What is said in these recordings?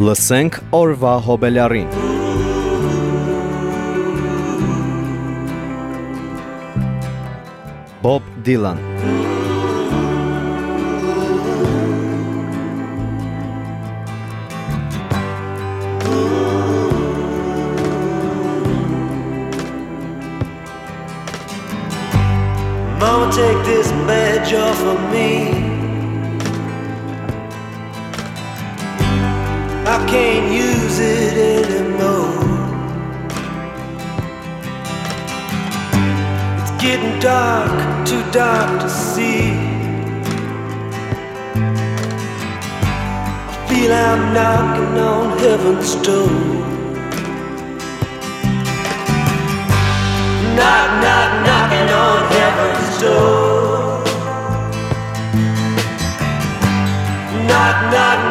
Լսենք օրվա հոբելյարին։ Bob Dylan Mama, take this badge off of me. Can't use it anymore. It's getting dark, too dark to see. I feel I'm knocking on heaven's door. Knock, knock, knocking on heaven's door. Knock, knock,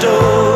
door.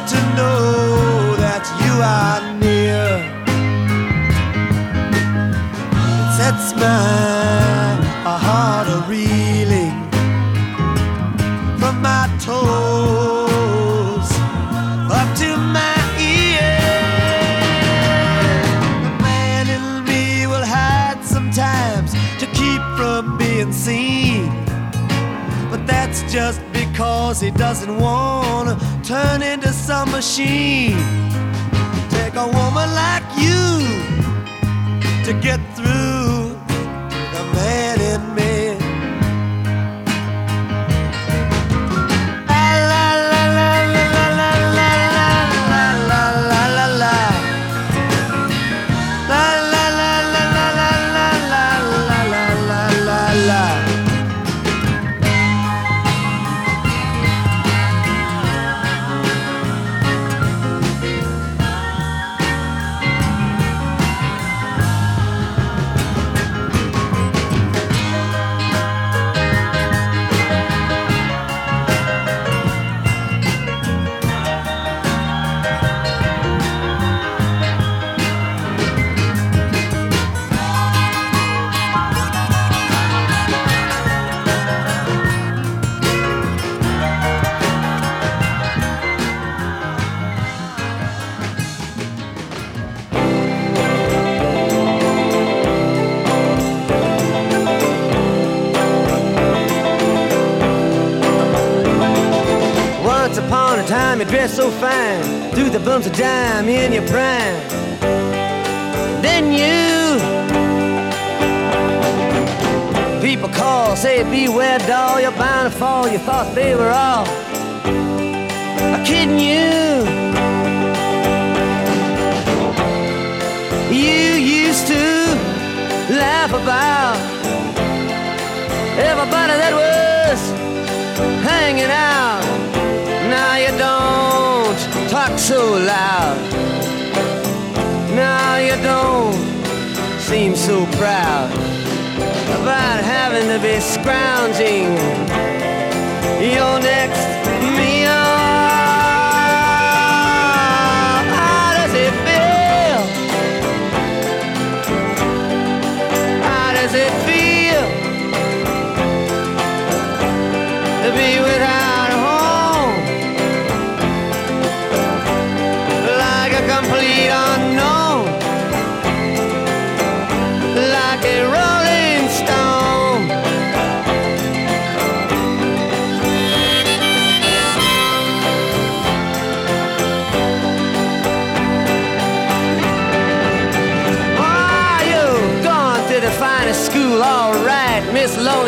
to know that you are near. It sets my heart a reeling from my toes up to my ears. The man in me will hide sometimes to keep from being seen, but that's just because he doesn't want turn into some machine. Take a woman like you to get through dress so fine, threw the bumps of dime in your prime. Then you, people call, say beware, doll, you're bound to fall. You thought they were all kidding. You loud. Now you don't seem so proud about having to be scrounging your next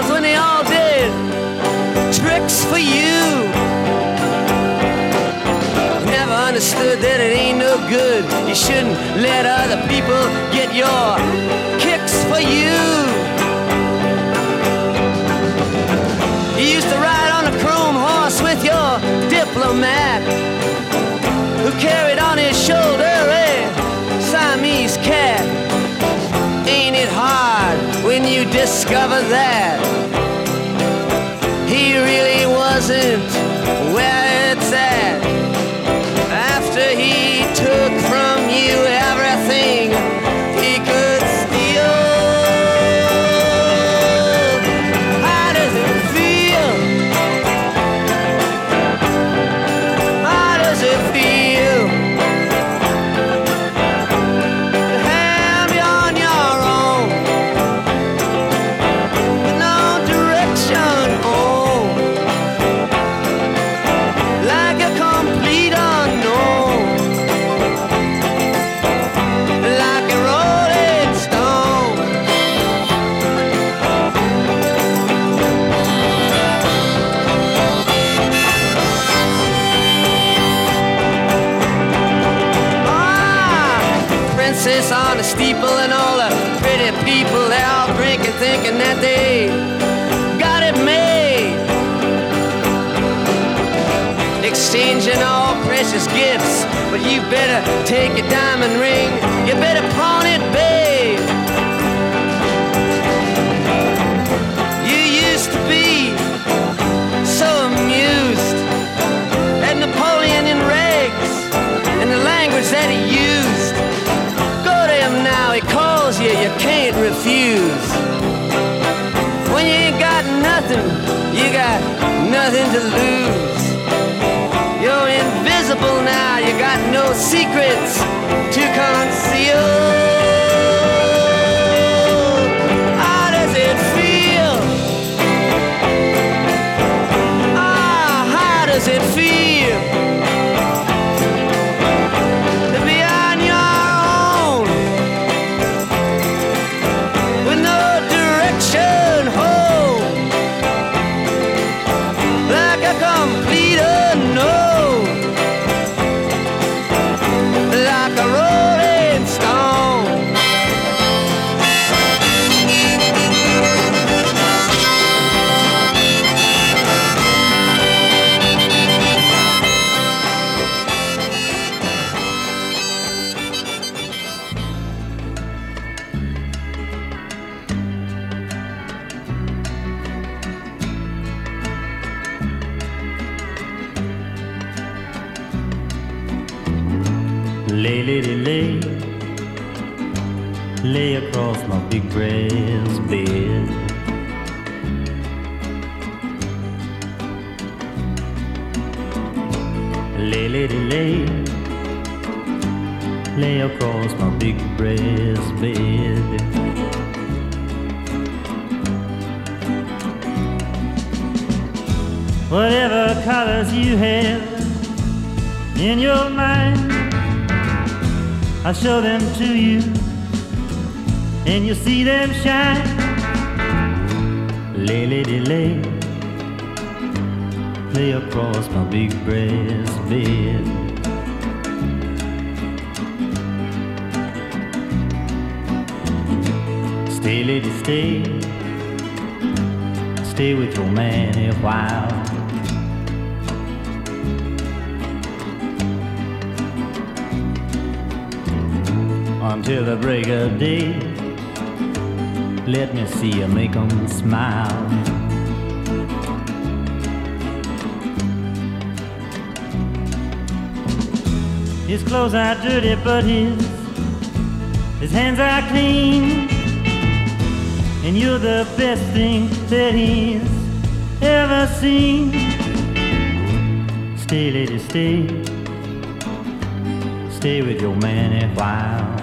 Clowns when they all did tricks for you. Never understood that it ain't no good. You shouldn't let other people get your kicks for you. You used to ride on a chrome horse with your diplomat who carried on his shoulder Ain't it hard when you discover that he really wasn't where to lose. You're invisible now, you got no secrets to conceal. Whatever colors you have in your mind. I'll show them to you, and you'll see them shine. Lay, lady, lay, lay across my big brass bed. Stay, lady, stay, stay with your man a while. Until the break of day. Let me see you make 'em smile. His clothes are dirty, but his his hands are clean. And you're the best thing that he's ever seen. Stay, lady, stay. Stay with your man a while.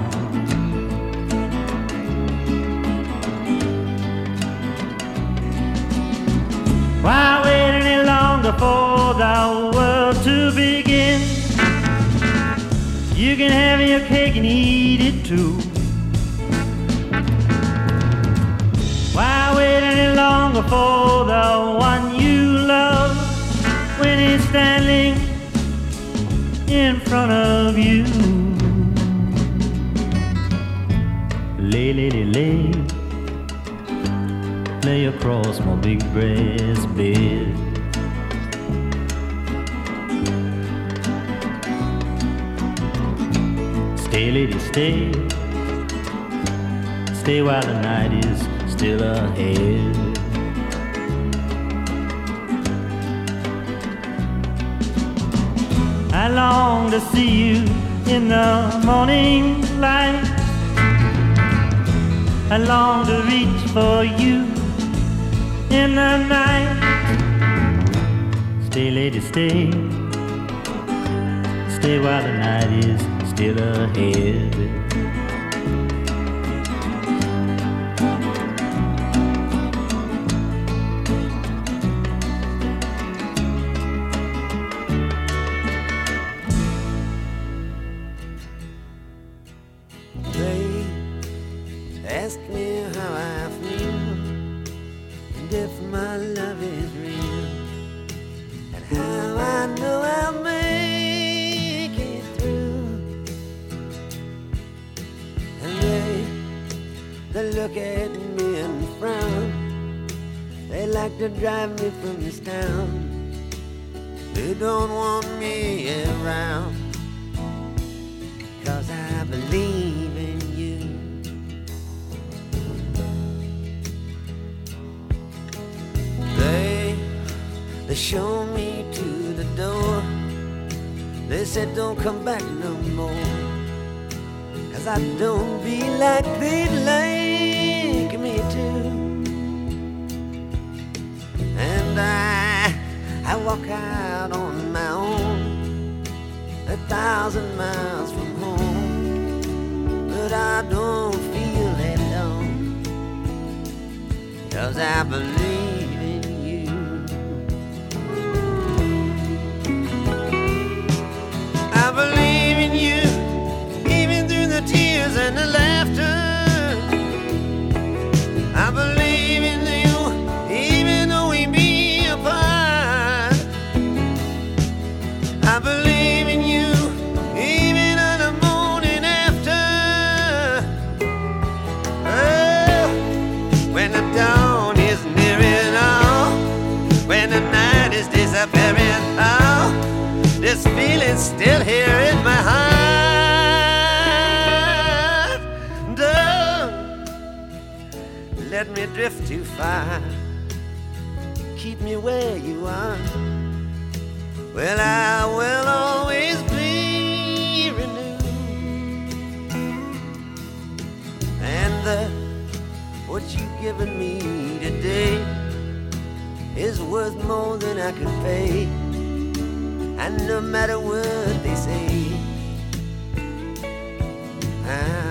Why wait any longer for the world to begin? You can have your cake and eat it too. Why wait any longer for the one you love when he's standing in front of you? Lay, lay, lay, lay lay across my big brass bed. Stay, lady, stay. Stay while the night is still ahead. I long to see you in the morning light. I long to reach for you in the night. Stay, lady, stay. Stay while the night is still ahead. They ask me how I feel and if my love is real and how I know I'll make it through. And they they look at me and frown. They like to drive me from this town. They don't want me around. Cause I believe They, they show me to the door. They said don't come back no more. Cause I don't be like they'd like me to. And I, I walk out on my own a thousand miles from home, but I don't feel alone, cause I believe feeling's still here in my heart. Don't let me drift too far. Keep me where you are. Well, I will always be renewed. And the, what you've given me today is worth more than I can pay. And no matter what they say, I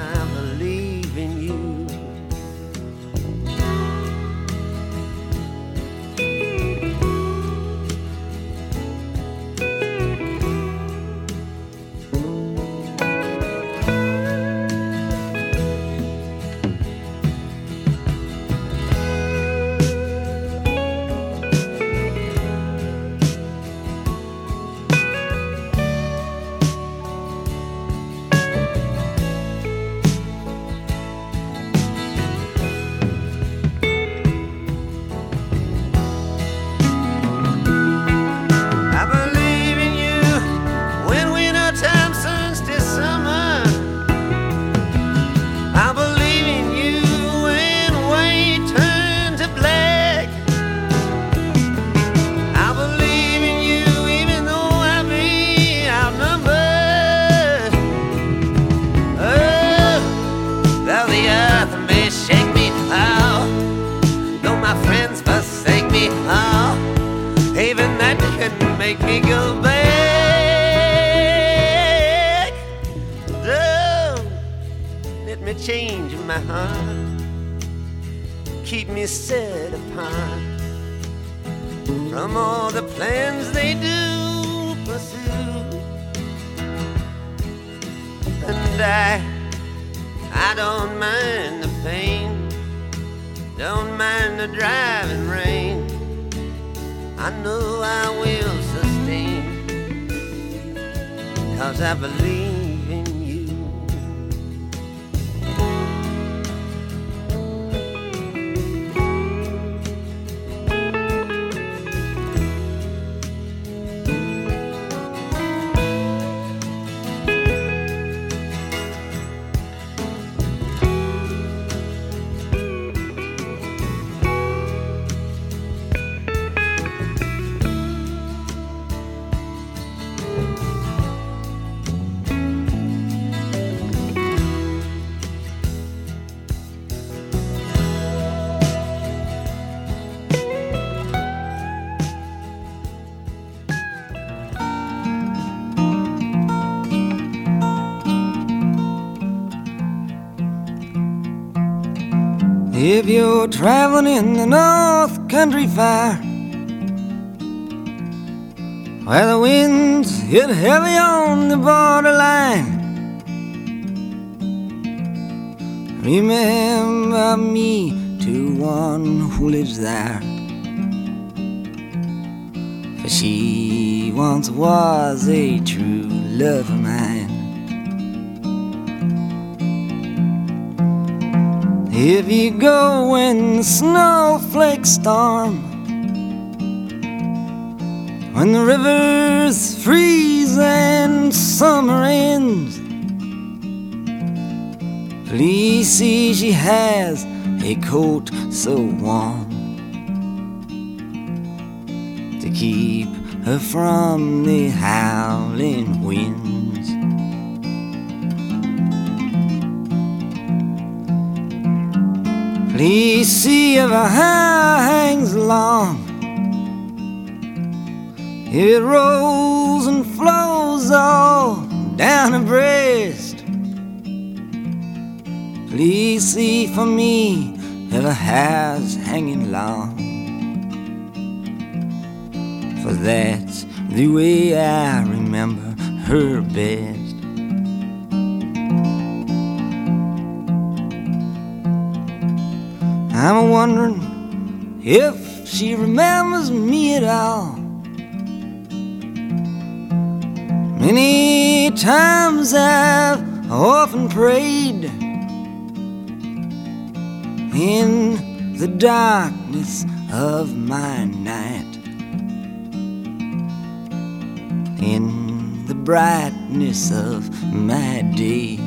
set apart from all the plans they do pursue. And I, I don't mind the pain, don't mind the driving rain. I know I will sustain, cause I believe If you're traveling in the North Country Fair, where the winds hit heavy on the borderline, remember me to one who lives there. For she once was a true love of mine. If you go when the snowflakes storm, when the rivers freeze and summer ends, please see she has a coat so warm to keep her from the howling winds. Please see if her hair hangs long. It rolls and flows all down her breast. Please see for me if her hair's hanging long. For that's the way I remember her best. I'm wondering if she remembers me at all. Many times I've often prayed in the darkness of my night, in the brightness of my day.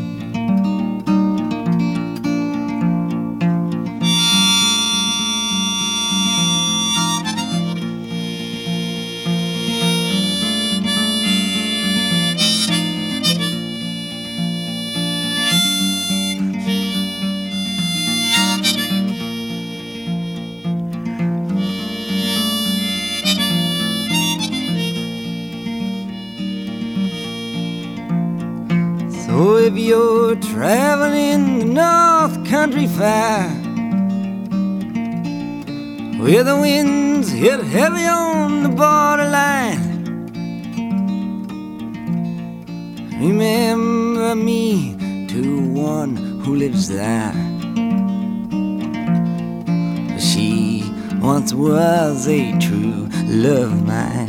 So if you're traveling the North Country Fair, where the winds hit heavy on the borderline, remember me to one who lives there. She once was a true love of mine.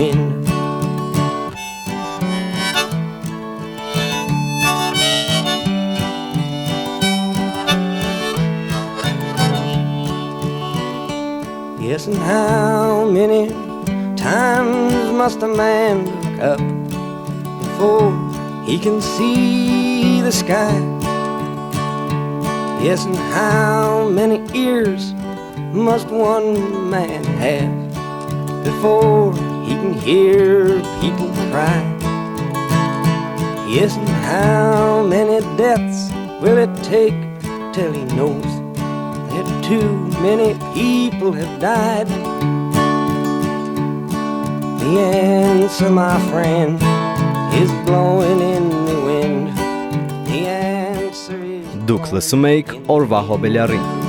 wind. Yes, and how many times must a man look up before he can see the sky? Yes, and how many ears must one man have before he can hear people cry. Yes, and how many deaths will it take till he knows that too many people have died? The answer, my friend, is blowing in the wind. The answer is. Douglas Make or Vaho Bellarin.